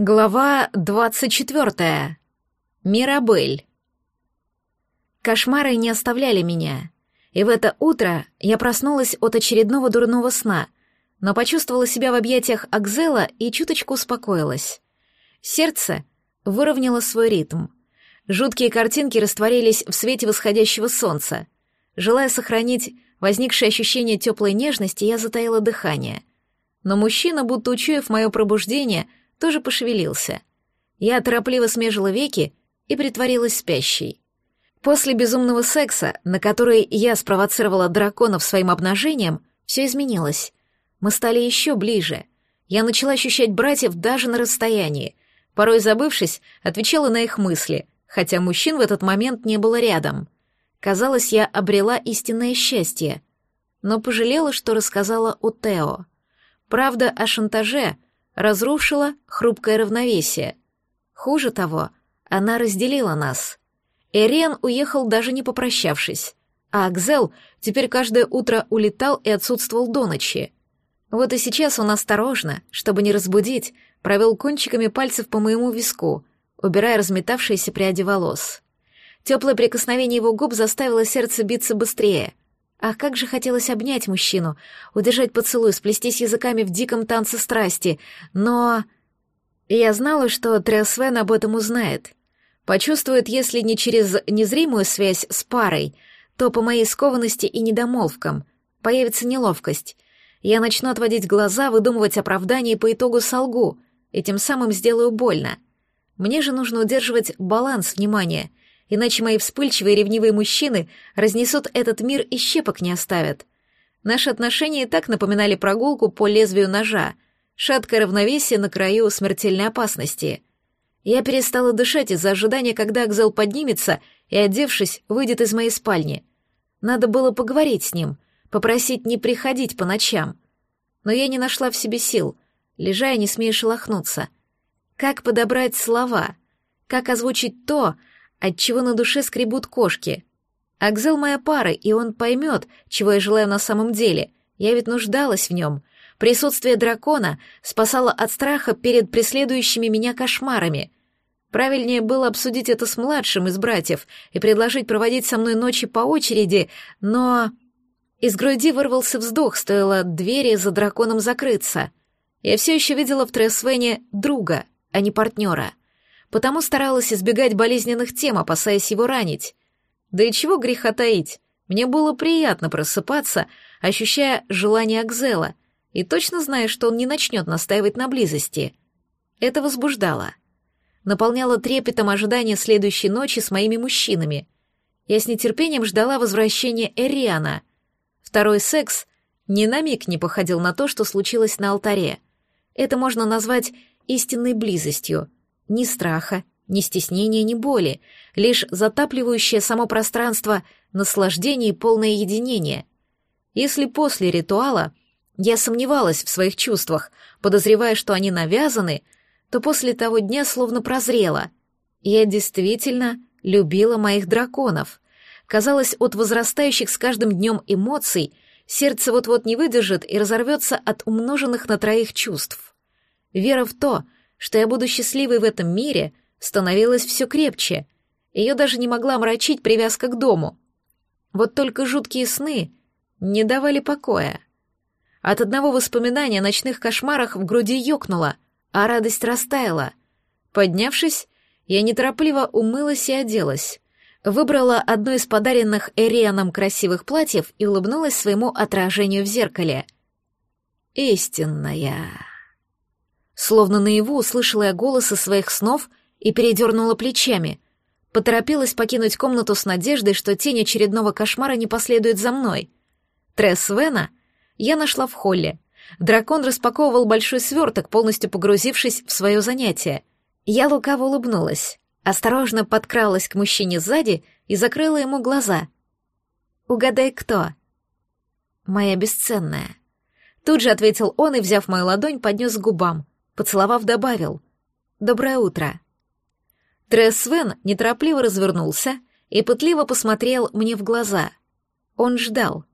Глава двадцать четвертая. Мирабель. Кошмары не оставляли меня, и в это утро я проснулась от очередного дурного сна, но почувствовала себя в объятиях Акзела и чуточку успокоилась. Сердце выровняло свой ритм. Жуткие картинки растворились в свете восходящего солнца. Желая сохранить возникшее ощущение теплой нежности, я затаила дыхание. Но мужчина, будто учуяв мое пробуждение, — тоже пошевелился. Я торопливо смежила веки и притворилась спящей. После безумного секса, на который я спровоцировала драконов своим обнажением, все изменилось. Мы стали еще ближе. Я начала ощущать братьев даже на расстоянии. Порой забывшись, отвечала на их мысли, хотя мужчин в этот момент не было рядом. Казалось, я обрела истинное счастье. Но пожалела, что рассказала у Тео. Правда о шантаже — разрушила хрупкое равновесие. Хуже того, она разделила нас. Эриан уехал даже не попрощавшись, а Акзел теперь каждое утро улетал и отсутствовал до ночи. Вот и сейчас он осторожно, чтобы не разбудить, провел кончиками пальцев по моему виску, убирая разметавшиеся пряди волос. Теплое прикосновение его губ заставило сердце биться быстрее — Ах, как же хотелось обнять мужчину, удержать поцелуй, сплестись языками в диком танце страсти, но... Я знала, что Треосвен об этом узнает. Почувствует, если не через незримую связь с парой, то по моей скованности и недомолвкам появится неловкость. Я начну отводить глаза, выдумывать оправдания и по итогу солгу, и тем самым сделаю больно. Мне же нужно удерживать баланс внимания — иначе мои вспыльчивые ревнивые мужчины разнесут этот мир и щепок не оставят. Наши отношения и так напоминали прогулку по лезвию ножа, шаткое равновесие на краю смертельной опасности. Я перестала дышать из-за ожидания, когда Акзел поднимется и, одевшись, выйдет из моей спальни. Надо было поговорить с ним, попросить не приходить по ночам. Но я не нашла в себе сил, лежа и не смея шелохнуться. Как подобрать слова? Как озвучить то, отчего на душе скребут кошки. Акзел моя пара, и он поймет, чего я желаю на самом деле. Я ведь нуждалась в нем. Присутствие дракона спасало от страха перед преследующими меня кошмарами. Правильнее было обсудить это с младшим из братьев и предложить проводить со мной ночи по очереди, но... Из груди вырвался вздох, стоило двери за драконом закрыться. Я все еще видела в Тресвене друга, а не партнера потому старалась избегать болезненных тем, опасаясь его ранить. Да и чего греха таить, мне было приятно просыпаться, ощущая желание Акзела, и точно зная, что он не начнет настаивать на близости. Это возбуждало. Наполняло трепетом ожидания следующей ночи с моими мужчинами. Я с нетерпением ждала возвращения Эриана. Второй секс ни на миг не походил на то, что случилось на алтаре. Это можно назвать истинной близостью — ни страха, ни стеснения, ни боли, лишь затапливающее само пространство наслаждение и полное единение. Если после ритуала я сомневалась в своих чувствах, подозревая, что они навязаны, то после того дня словно прозрела. Я действительно любила моих драконов. Казалось, от возрастающих с каждым днем эмоций сердце вот-вот не выдержит и разорвется от умноженных на троих чувств. Вера в то, что я буду счастливой в этом мире, становилась все крепче. Ее даже не могла мрачить привязка к дому. Вот только жуткие сны не давали покоя. От одного воспоминания о ночных кошмарах в груди ёкнуло, а радость растаяла. Поднявшись, я неторопливо умылась и оделась. Выбрала одно из подаренных Эрианом красивых платьев и улыбнулась своему отражению в зеркале. «Истинная». Словно наяву услышала я голос из своих снов и передернула плечами. Поторопилась покинуть комнату с надеждой, что тень очередного кошмара не последует за мной. Тресс Вена я нашла в холле. Дракон распаковывал большой сверток, полностью погрузившись в свое занятие. Я лукаво улыбнулась, осторожно подкралась к мужчине сзади и закрыла ему глаза. «Угадай, кто?» «Моя бесценная». Тут же ответил он и, взяв мою ладонь, поднес к губам — Поцеловав, добавил «Доброе утро». Тресс Свен неторопливо развернулся и пытливо посмотрел мне в глаза. Он ждал.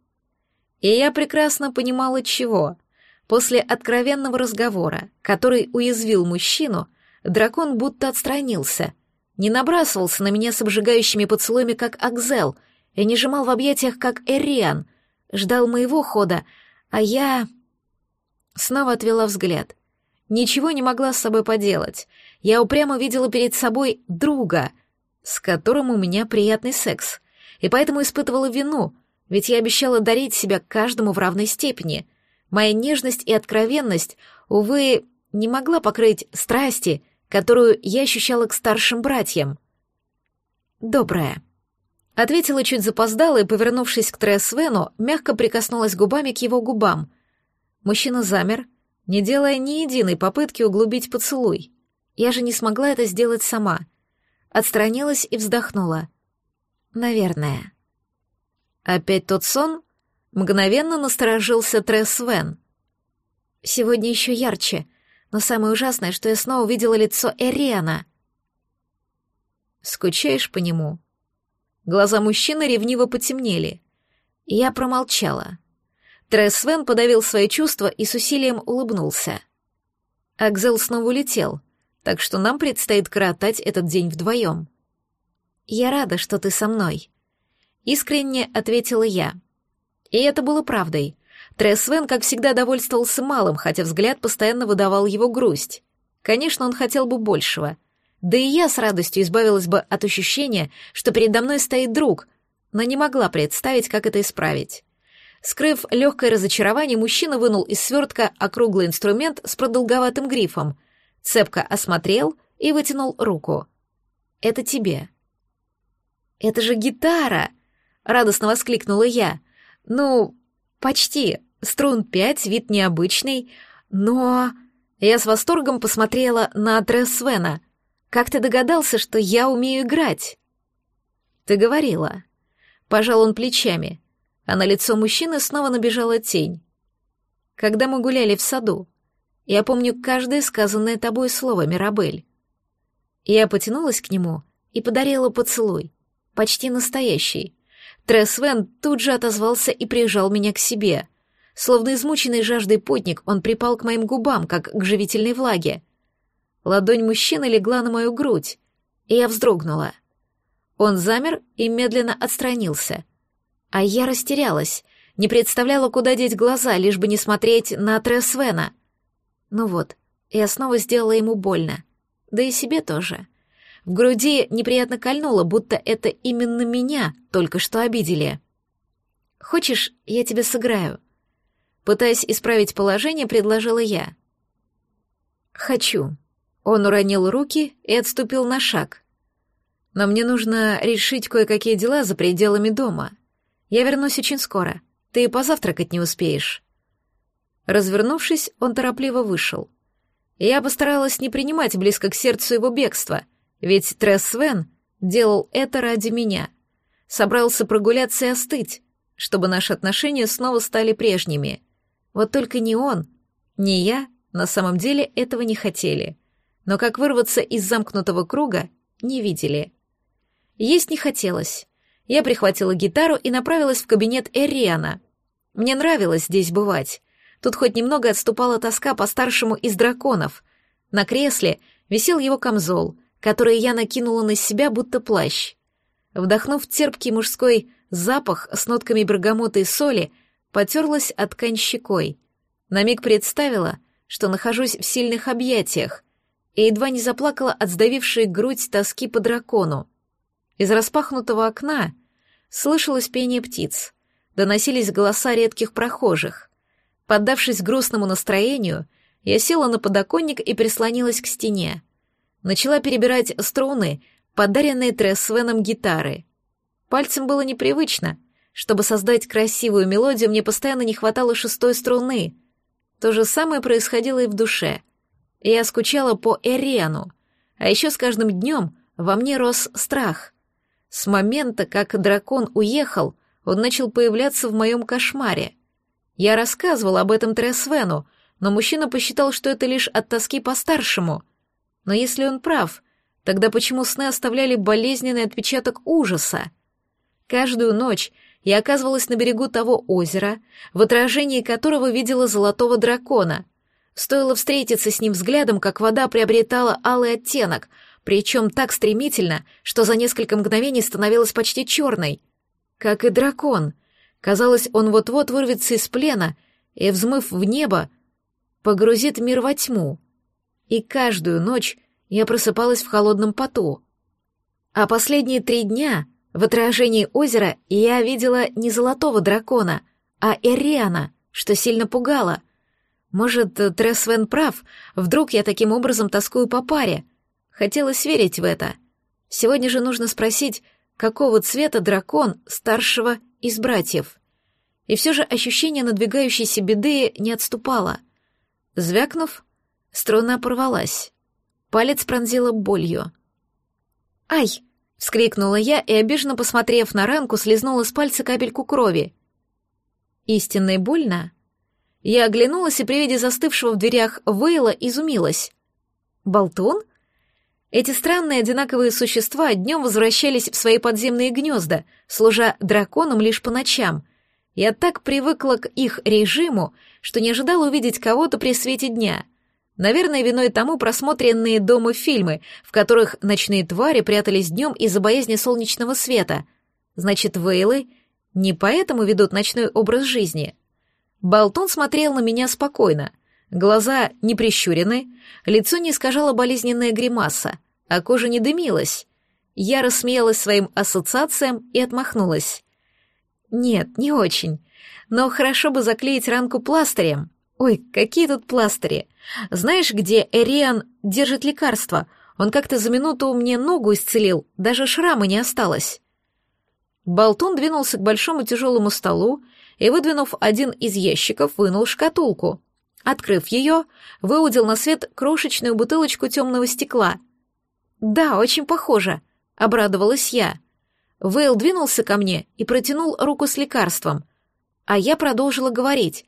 И я прекрасно понимала, чего. После откровенного разговора, который уязвил мужчину, дракон будто отстранился, не набрасывался на меня с обжигающими поцелуями, как Акзел, и не сжимал в объятиях, как Эриан, ждал моего хода, а я... Снова отвела взгляд. Ничего не могла с собой поделать. Я упрямо видела перед собой друга, с которым у меня приятный секс, и поэтому испытывала вину, ведь я обещала дарить себя каждому в равной степени. Моя нежность и откровенность, увы, не могла покрыть страсти, которую я ощущала к старшим братьям. «Добрая», — ответила чуть запоздала и, повернувшись к Тресвену, мягко прикоснулась губами к его губам. Мужчина замер, не делая ни единой попытки углубить поцелуй. Я же не смогла это сделать сама. Отстранилась и вздохнула. «Наверное». Опять тот сон? Мгновенно насторожился Тресвен. Сегодня еще ярче, но самое ужасное, что я снова увидела лицо Эриана. Скучаешь по нему? Глаза мужчины ревниво потемнели. Я промолчала. Тресвен подавил свои чувства и с усилием улыбнулся. Акзел снова улетел, так что нам предстоит коротать этот день вдвоем. Я рада, что ты со мной. Искренне ответила я. И это было правдой. Тресвен, как всегда, довольствовался малым, хотя взгляд постоянно выдавал его грусть. Конечно, он хотел бы большего. Да и я с радостью избавилась бы от ощущения, что передо мной стоит друг, но не могла представить, как это исправить. Скрыв легкое разочарование, мужчина вынул из свертка округлый инструмент с продолговатым грифом, цепко осмотрел и вытянул руку. «Это тебе». «Это же гитара!» — радостно воскликнула я. «Ну, почти. Струн пять, вид необычный, но...» Я с восторгом посмотрела на Атрес Свена. «Как ты догадался, что я умею играть?» «Ты говорила». Пожал он плечами, а на лицо мужчины снова набежала тень. «Когда мы гуляли в саду, я помню каждое сказанное тобой слово, Мирабель». Я потянулась к нему и подарила поцелуй, почти настоящий, Тресвен тут же отозвался и прижал меня к себе. Словно измученный жаждой путник, он припал к моим губам, как к живительной влаге. Ладонь мужчины легла на мою грудь, и я вздрогнула. Он замер и медленно отстранился. А я растерялась, не представляла, куда деть глаза, лишь бы не смотреть на Тресвена. Ну вот, я снова сделала ему больно. Да и себе тоже. В груди неприятно кольнуло, будто это именно меня только что обидели. «Хочешь, я тебе сыграю?» Пытаясь исправить положение, предложила я. «Хочу». Он уронил руки и отступил на шаг. «Но мне нужно решить кое-какие дела за пределами дома. Я вернусь очень скоро. Ты позавтракать не успеешь». Развернувшись, он торопливо вышел. Я постаралась не принимать близко к сердцу его бегства — ведь Тресс Свен делал это ради меня. Собрался прогуляться и остыть, чтобы наши отношения снова стали прежними. Вот только ни он, ни я на самом деле этого не хотели. Но как вырваться из замкнутого круга, не видели. Есть не хотелось. Я прихватила гитару и направилась в кабинет Эриана. Мне нравилось здесь бывать. Тут хоть немного отступала тоска по старшему из драконов. На кресле висел его камзол, которые я накинула на себя, будто плащ. Вдохнув терпкий мужской запах с нотками бергамота и соли, потерлась от ткань щекой. На миг представила, что нахожусь в сильных объятиях, и едва не заплакала от сдавившей грудь тоски по дракону. Из распахнутого окна слышалось пение птиц, доносились голоса редких прохожих. Поддавшись грустному настроению, я села на подоконник и прислонилась к стене начала перебирать струны, подаренные Тресвеном гитары. Пальцем было непривычно. Чтобы создать красивую мелодию, мне постоянно не хватало шестой струны. То же самое происходило и в душе. Я скучала по Эриану, а еще с каждым днем во мне рос страх. С момента, как дракон уехал, он начал появляться в моем кошмаре. Я рассказывала об этом Тресвену, но мужчина посчитал, что это лишь от тоски по старшему — но если он прав, тогда почему сны оставляли болезненный отпечаток ужаса? Каждую ночь я оказывалась на берегу того озера, в отражении которого видела золотого дракона. Стоило встретиться с ним взглядом, как вода приобретала алый оттенок, причем так стремительно, что за несколько мгновений становилась почти черной. Как и дракон. Казалось, он вот-вот вырвется из плена и, взмыв в небо, погрузит мир во тьму. И каждую ночь я просыпалась в холодном поту. А последние три дня в отражении озера я видела не золотого дракона, а Эриана, что сильно пугало. Может, Тресвен прав, вдруг я таким образом тоскую по паре. Хотелось верить в это. Сегодня же нужно спросить, какого цвета дракон старшего из братьев. И все же ощущение надвигающейся беды не отступало. Звякнув, струна порвалась. Палец пронзила болью. «Ай!» — вскрикнула я и, обиженно посмотрев на ранку, слезнула с пальца капельку крови. «Истинно и больно?» Я оглянулась и при виде застывшего в дверях Вейла изумилась. «Болтун?» Эти странные одинаковые существа днем возвращались в свои подземные гнезда, служа драконам лишь по ночам. Я так привыкла к их режиму, что не ожидала увидеть кого-то при свете дня. Наверное, виной тому просмотренные дома фильмы, в которых ночные твари прятались днем из-за боязни солнечного света. Значит, Вейлы не поэтому ведут ночной образ жизни. Болтон смотрел на меня спокойно. Глаза не прищурены, лицо не искажало болезненная гримаса, а кожа не дымилась. Я рассмеялась своим ассоциациям и отмахнулась. Нет, не очень. Но хорошо бы заклеить ранку пластырем. Ой, какие тут пластыри. Знаешь, где Эриан держит лекарства? Он как-то за минуту мне ногу исцелил, даже шрама не осталось. Болтун двинулся к большому тяжелому столу и, выдвинув один из ящиков, вынул шкатулку. Открыв ее, выудил на свет крошечную бутылочку темного стекла. «Да, очень похоже», — обрадовалась я. Вейл двинулся ко мне и протянул руку с лекарством, а я продолжила говорить.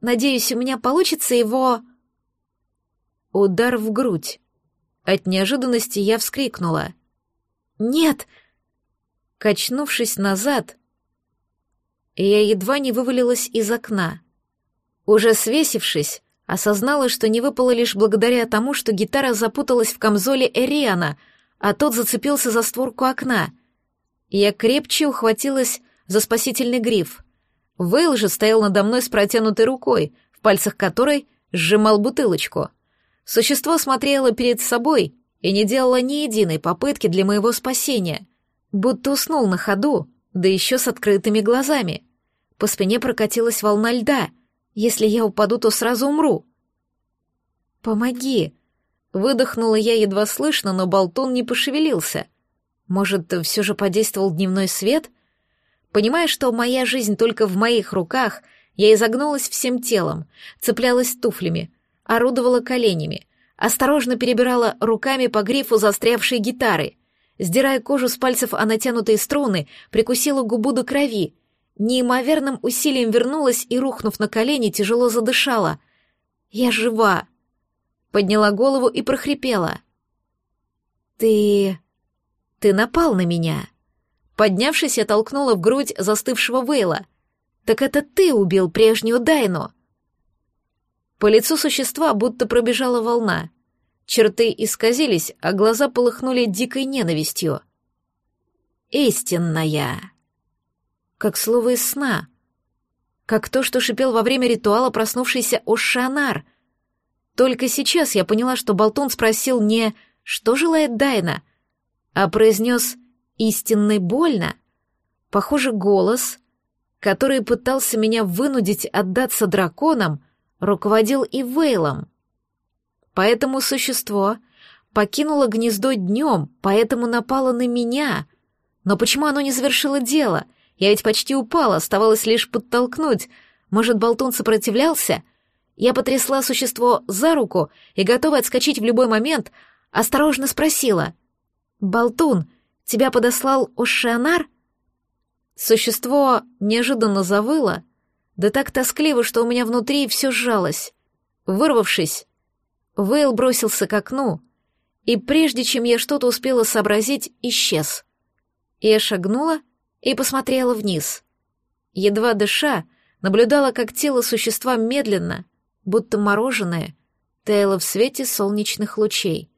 «Надеюсь, у меня получится его...» Удар в грудь. От неожиданности я вскрикнула. «Нет!» Качнувшись назад, я едва не вывалилась из окна. Уже свесившись, осознала, что не выпало лишь благодаря тому, что гитара запуталась в камзоле Эриана, а тот зацепился за створку окна. Я крепче ухватилась за спасительный гриф. Вейл же стоял надо мной с протянутой рукой, в пальцах которой сжимал бутылочку. Существо смотрело перед собой и не делало ни единой попытки для моего спасения, будто уснул на ходу, да еще с открытыми глазами. По спине прокатилась волна льда, если я упаду, то сразу умру. Помоги. Выдохнула я едва слышно, но болтун не пошевелился. Может, все же подействовал дневной свет? Понимая, что моя жизнь только в моих руках, я изогнулась всем телом, цеплялась туфлями, орудовала коленями, осторожно перебирала руками по грифу застрявшей гитары, сдирая кожу с пальцев о натянутые струны, прикусила губу до крови — неимоверным усилием вернулась и, рухнув на колени, тяжело задышала. «Я жива!» Подняла голову и прохрипела. «Ты... ты напал на меня!» Поднявшись, я толкнула в грудь застывшего Вейла. «Так это ты убил прежнюю Дайну!» По лицу существа будто пробежала волна. Черты исказились, а глаза полыхнули дикой ненавистью. «Истинная!» Как слово из сна, как то, что шипел во время ритуала проснувшийся Ошанар. Только сейчас я поняла, что Болтун спросил не «что желает Дайна», а произнес «истинной больно». Похоже, голос, который пытался меня вынудить отдаться драконам, руководил и Вейлом. Поэтому существо покинуло гнездо днем, поэтому напало на меня. Но почему оно не завершило дело — я ведь почти упала, оставалось лишь подтолкнуть. Может, болтун сопротивлялся? Я потрясла существо за руку и, готова отскочить в любой момент, осторожно спросила. «Болтун, тебя подослал Ошианар?» Существо неожиданно завыло, да так тоскливо, что у меня внутри все сжалось. Вырвавшись, Вейл бросился к окну, и прежде чем я что-то успела сообразить, исчез. Я шагнула и посмотрела вниз. Едва дыша, наблюдала, как тело существа медленно, будто мороженое, таяло в свете солнечных лучей.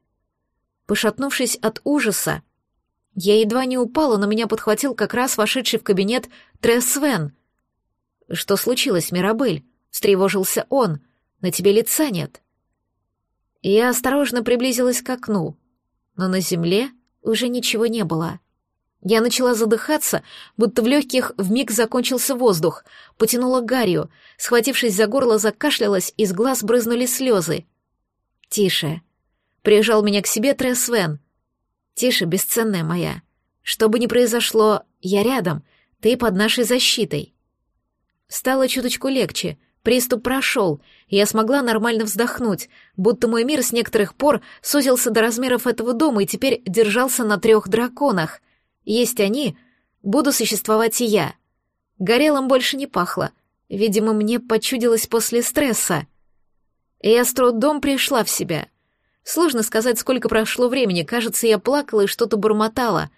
Пошатнувшись от ужаса, я едва не упала, но меня подхватил как раз вошедший в кабинет Тресс Свен. «Что случилось, Мирабель?» — встревожился он. «На тебе лица нет». Я осторожно приблизилась к окну, но на земле уже ничего не было. Я начала задыхаться, будто в легких вмиг закончился воздух, потянула гарью, схватившись за горло, закашлялась, из глаз брызнули слезы. «Тише!» — прижал меня к себе Тресвен. «Тише, бесценная моя. Что бы ни произошло, я рядом, ты под нашей защитой». Стало чуточку легче, приступ прошел, я смогла нормально вздохнуть, будто мой мир с некоторых пор сузился до размеров этого дома и теперь держался на трех драконах — есть они, буду существовать и я. Горелым больше не пахло. Видимо, мне почудилось после стресса. Я с трудом пришла в себя. Сложно сказать, сколько прошло времени. Кажется, я плакала и что-то бормотала.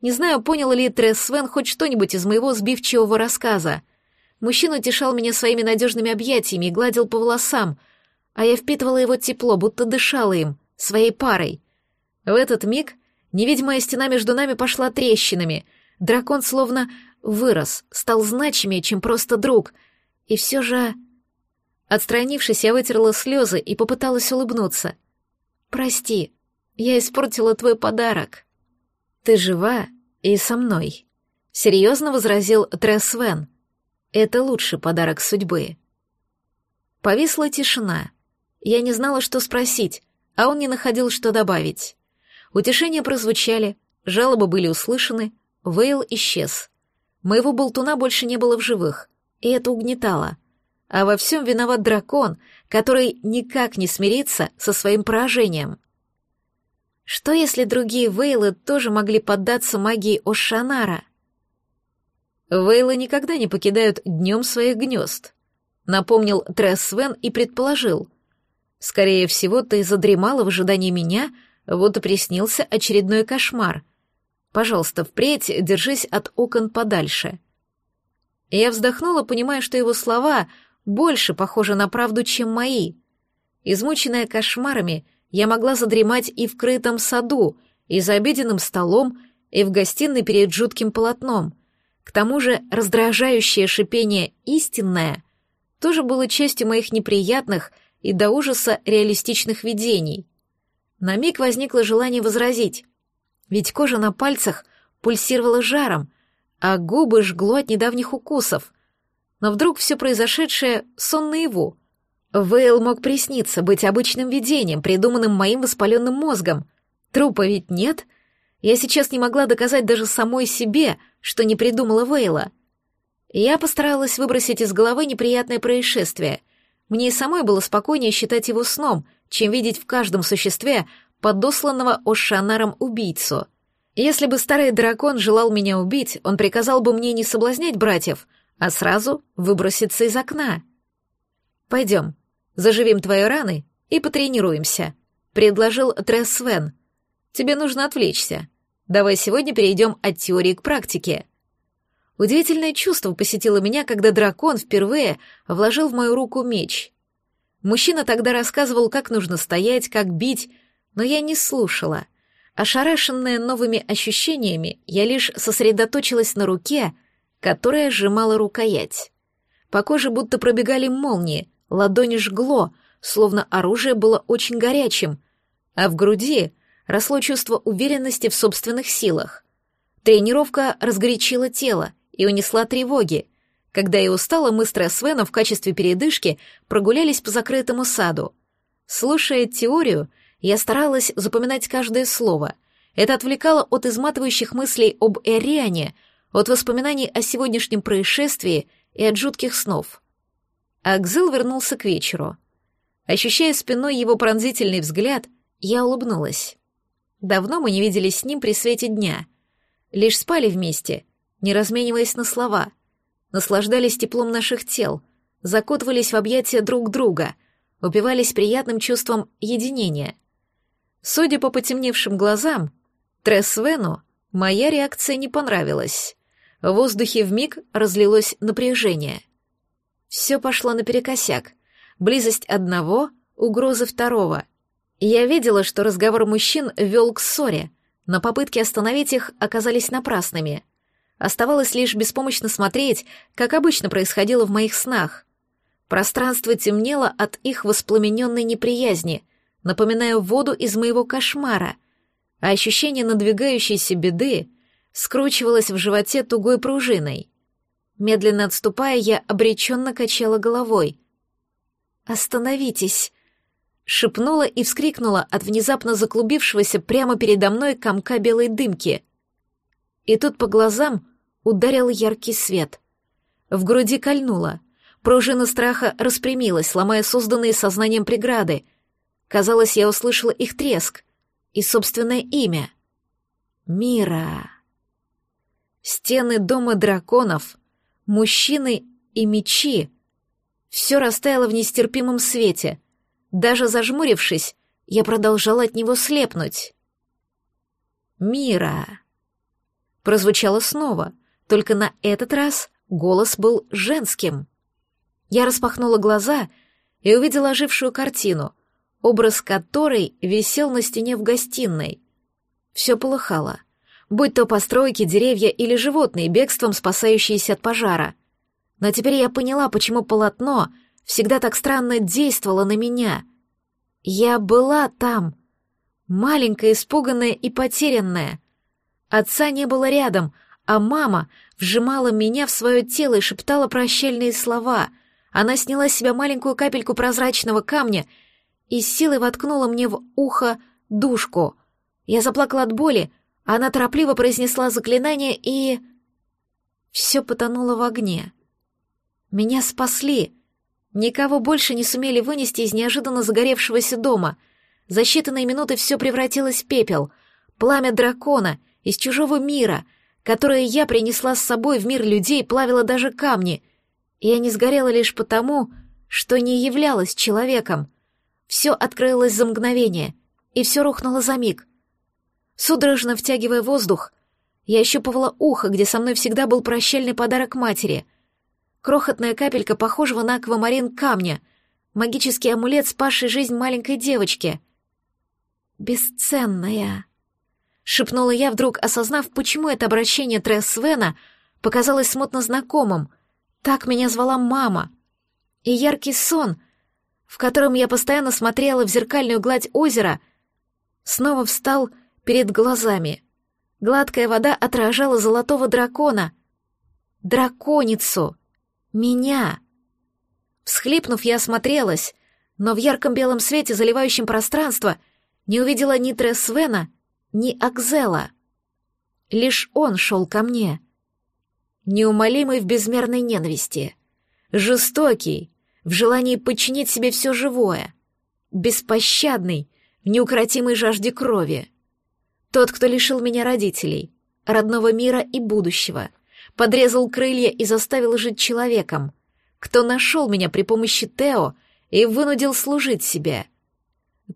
Не знаю, понял ли Тресс Свен хоть что-нибудь из моего сбивчивого рассказа. Мужчина утешал меня своими надежными объятиями и гладил по волосам, а я впитывала его тепло, будто дышала им, своей парой. В этот миг Невидимая стена между нами пошла трещинами. Дракон словно вырос, стал значимее, чем просто друг. И все же... Отстранившись, я вытерла слезы и попыталась улыбнуться. «Прости, я испортила твой подарок». «Ты жива и со мной», — серьезно возразил Тресвен. «Это лучший подарок судьбы». Повисла тишина. Я не знала, что спросить, а он не находил, что добавить. Утешения прозвучали, жалобы были услышаны, Вейл исчез. Моего болтуна больше не было в живых, и это угнетало. А во всем виноват дракон, который никак не смирится со своим поражением. Что если другие Вейлы тоже могли поддаться магии Ошанара? Вейлы никогда не покидают днем своих гнезд, напомнил Тресс Свен и предположил. Скорее всего, ты задремала в ожидании меня — вот и приснился очередной кошмар. Пожалуйста, впредь держись от окон подальше. Я вздохнула, понимая, что его слова больше похожи на правду, чем мои. Измученная кошмарами, я могла задремать и в крытом саду, и за обеденным столом, и в гостиной перед жутким полотном. К тому же раздражающее шипение «истинное» тоже было частью моих неприятных и до ужаса реалистичных видений. На миг возникло желание возразить, ведь кожа на пальцах пульсировала жаром, а губы жгло от недавних укусов. Но вдруг все произошедшее — сон наяву. Вейл мог присниться, быть обычным видением, придуманным моим воспаленным мозгом. Трупа ведь нет. Я сейчас не могла доказать даже самой себе, что не придумала Вейла. Я постаралась выбросить из головы неприятное происшествие. Мне и самой было спокойнее считать его сном — чем видеть в каждом существе подосланного Ошанаром убийцу. Если бы старый дракон желал меня убить, он приказал бы мне не соблазнять братьев, а сразу выброситься из окна. «Пойдем, заживим твои раны и потренируемся», — предложил Тресс Свен. «Тебе нужно отвлечься. Давай сегодня перейдем от теории к практике». Удивительное чувство посетило меня, когда дракон впервые вложил в мою руку меч. Мужчина тогда рассказывал, как нужно стоять, как бить, но я не слушала. Ошарашенная новыми ощущениями, я лишь сосредоточилась на руке, которая сжимала рукоять. По коже будто пробегали молнии, ладони жгло, словно оружие было очень горячим, а в груди росло чувство уверенности в собственных силах. Тренировка разгорячила тело и унесла тревоги, когда я устала, мы с Тресвеном в качестве передышки прогулялись по закрытому саду. Слушая теорию, я старалась запоминать каждое слово. Это отвлекало от изматывающих мыслей об Эриане, от воспоминаний о сегодняшнем происшествии и от жутких снов. Акзел вернулся к вечеру. Ощущая спиной его пронзительный взгляд, я улыбнулась. Давно мы не виделись с ним при свете дня. Лишь спали вместе, не размениваясь на слова — наслаждались теплом наших тел, закутывались в объятия друг друга, упивались приятным чувством единения. Судя по потемневшим глазам, Тресвену моя реакция не понравилась. В воздухе вмиг разлилось напряжение. Все пошло наперекосяк. Близость одного — угрозы второго. Я видела, что разговор мужчин вел к ссоре, но попытки остановить их оказались напрасными. Оставалось лишь беспомощно смотреть, как обычно происходило в моих снах. Пространство темнело от их воспламененной неприязни, напоминая воду из моего кошмара, а ощущение надвигающейся беды скручивалось в животе тугой пружиной. Медленно отступая, я обреченно качала головой. «Остановитесь!» — шепнула и вскрикнула от внезапно заклубившегося прямо передо мной комка белой дымки. И тут по глазам ударил яркий свет. В груди кольнуло. Пружина страха распрямилась, ломая созданные сознанием преграды. Казалось, я услышала их треск и собственное имя. Мира. Стены дома драконов, мужчины и мечи. Все растаяло в нестерпимом свете. Даже зажмурившись, я продолжала от него слепнуть. «Мира!» Прозвучало снова, только на этот раз голос был женским. Я распахнула глаза и увидела ожившую картину, образ которой висел на стене в гостиной. Все полыхало, будь то постройки, деревья или животные, бегством спасающиеся от пожара. Но теперь я поняла, почему полотно всегда так странно действовало на меня. Я была там, маленькая, испуганная и потерянная. Отца не было рядом — а мама вжимала меня в свое тело и шептала прощальные слова. Она сняла с себя маленькую капельку прозрачного камня и силой воткнула мне в ухо душку. Я заплакала от боли, а она торопливо произнесла заклинание и... Все потонуло в огне. Меня спасли. Никого больше не сумели вынести из неожиданно загоревшегося дома. За считанные минуты все превратилось в пепел. Пламя дракона из чужого мира — которое я принесла с собой в мир людей, плавило даже камни. Я не сгорела лишь потому, что не являлась человеком. Все открылось за мгновение, и все рухнуло за миг. Судорожно втягивая воздух, я ощупывала ухо, где со мной всегда был прощальный подарок матери. Крохотная капелька похожего на аквамарин камня, магический амулет, спасший жизнь маленькой девочки. Бесценная шепнула я, вдруг осознав, почему это обращение Тресс Свена показалось смутно знакомым. Так меня звала мама. И яркий сон, в котором я постоянно смотрела в зеркальную гладь озера, снова встал перед глазами. Гладкая вода отражала золотого дракона. Драконицу. Меня. Всхлипнув, я осмотрелась, но в ярком белом свете, заливающем пространство, не увидела ни Тресс Свена, ни Акзела. Лишь он шел ко мне. Неумолимый в безмерной ненависти, жестокий, в желании подчинить себе все живое, беспощадный, в неукротимой жажде крови. Тот, кто лишил меня родителей, родного мира и будущего, подрезал крылья и заставил жить человеком, кто нашел меня при помощи Тео и вынудил служить себе —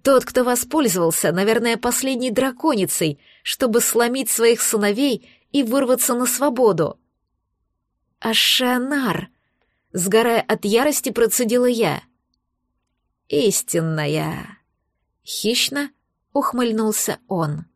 тот, кто воспользовался, наверное, последней драконицей, чтобы сломить своих сыновей и вырваться на свободу. «Ашанар!» — сгорая от ярости, процедила я. «Истинная!» — хищно ухмыльнулся он.